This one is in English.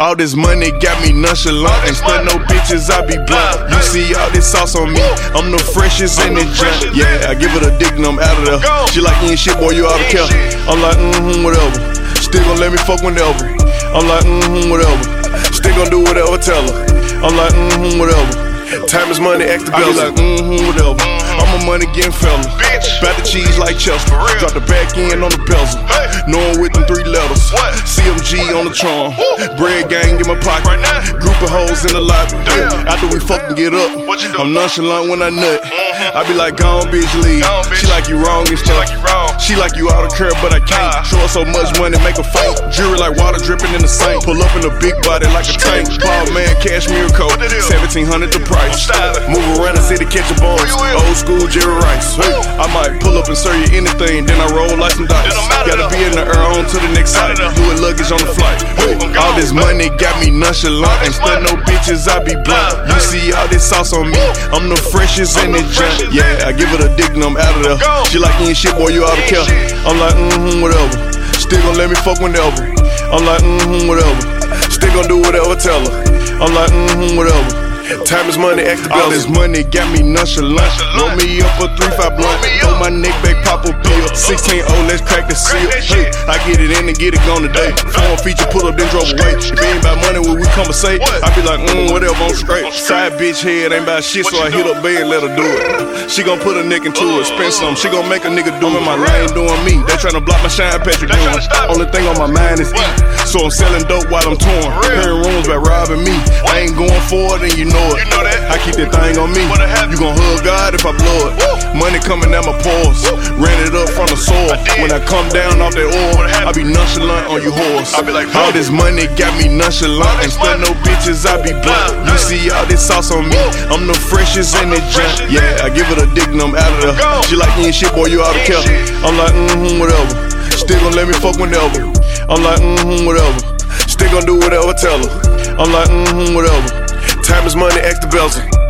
All this money got me nonchalant. And still no bitches, I be blunt. You see all this sauce on me, I'm the freshest in the junk. Yeah, I give it a dick and I'm out of there. She like, ain't shit, boy, you out of care. I'm like, mm hmm, whatever. Still gon' let me fuck whenever. I'm like, mm hmm, whatever. Still gon' do whatever, tell her. I'm like, mm hmm, whatever. Time is money, act the I be like, mm hmm, whatever. I'm a money getting fella. Bitch. Bat the cheese like Chester. Drop the back end on the bezel. Hey. Knowing with them three letters. What? CMG on the charm. Woo. Bread gang in my pocket. Right now. Group of hoes in the lobby. Damn. After we fucking get up? I'm nonchalant when I nut. Mhm. I be like, gone bitch, leave. Gone, bitch. She like you wrong and She like you wrong. She like you out of curve, but I can't. Show her so much money, make her faint. Jewelry like water dripping in the sink. Pull up in a big body like a tank. Ball man, cashmere coat. What that is? 1700 the price. Move around the city, catch a bones. Where you at? Old school Jerry Rice. Hey, I might pull up and serve you anything, then I roll like some dice. Gotta be in the air on to the next though. Doing luggage on the flight. Hey, all this money got me nonchalant. And still no bitches, I be blunt. You see all this sauce on me, I'm the freshest in the junk. Yeah, I give it a dick and I'm out of there. She like, ain't shit, boy, you out of care. I'm like, mm hmm, whatever. Still gon' let me fuck whenever. I'm like, mm hmm, whatever. Still gon' do whatever, tell her. I'm like, mm hmm, whatever. Time is money, act the All this money got me nonchalant. Roll me up a 3-5 blunt. Throw my neck back, pop a pill. 16 oh, let's crack the seal. Hey, shit. I get it in and get it gone today. Phone feature, pull up, then drove away. If it ain't about money, when we conversate? I be like, mm, whatever, I'm straight. Side bitch head ain't about shit, so I hit up Bay and let her do it. She gon' put a neck into it, spend some. She gon' make a nigga do it. My lane doing me. They tryna block my shine, Patrick. Only thing on my mind is eat. So I'm selling dope while I'm torn. Hearing rumors about robbing me. I ain't going for it, and you know it. You know that. I keep that thing on me. You gon' hug God if I blow it. Woo. Money coming out my pores. Ran it up from the soil. I. When I come down off that oil, I be nonchalant on you horse. I be like, all this money got me nonchalant. And this no bitches, I be blunt. You see all this sauce on me. Woo. I'm the freshest in I'm the the junk. Yeah, I give it a dick and I'm out of there. Go. She like, ain't shit, boy, you out of care. I'm like, mm hmm, whatever. Still gon' let me fuck whenever. I'm like, mm hmm, whatever. Still gon' do whatever, tell her. I'm like, mm hmm, whatever. Time is money, act the bezel.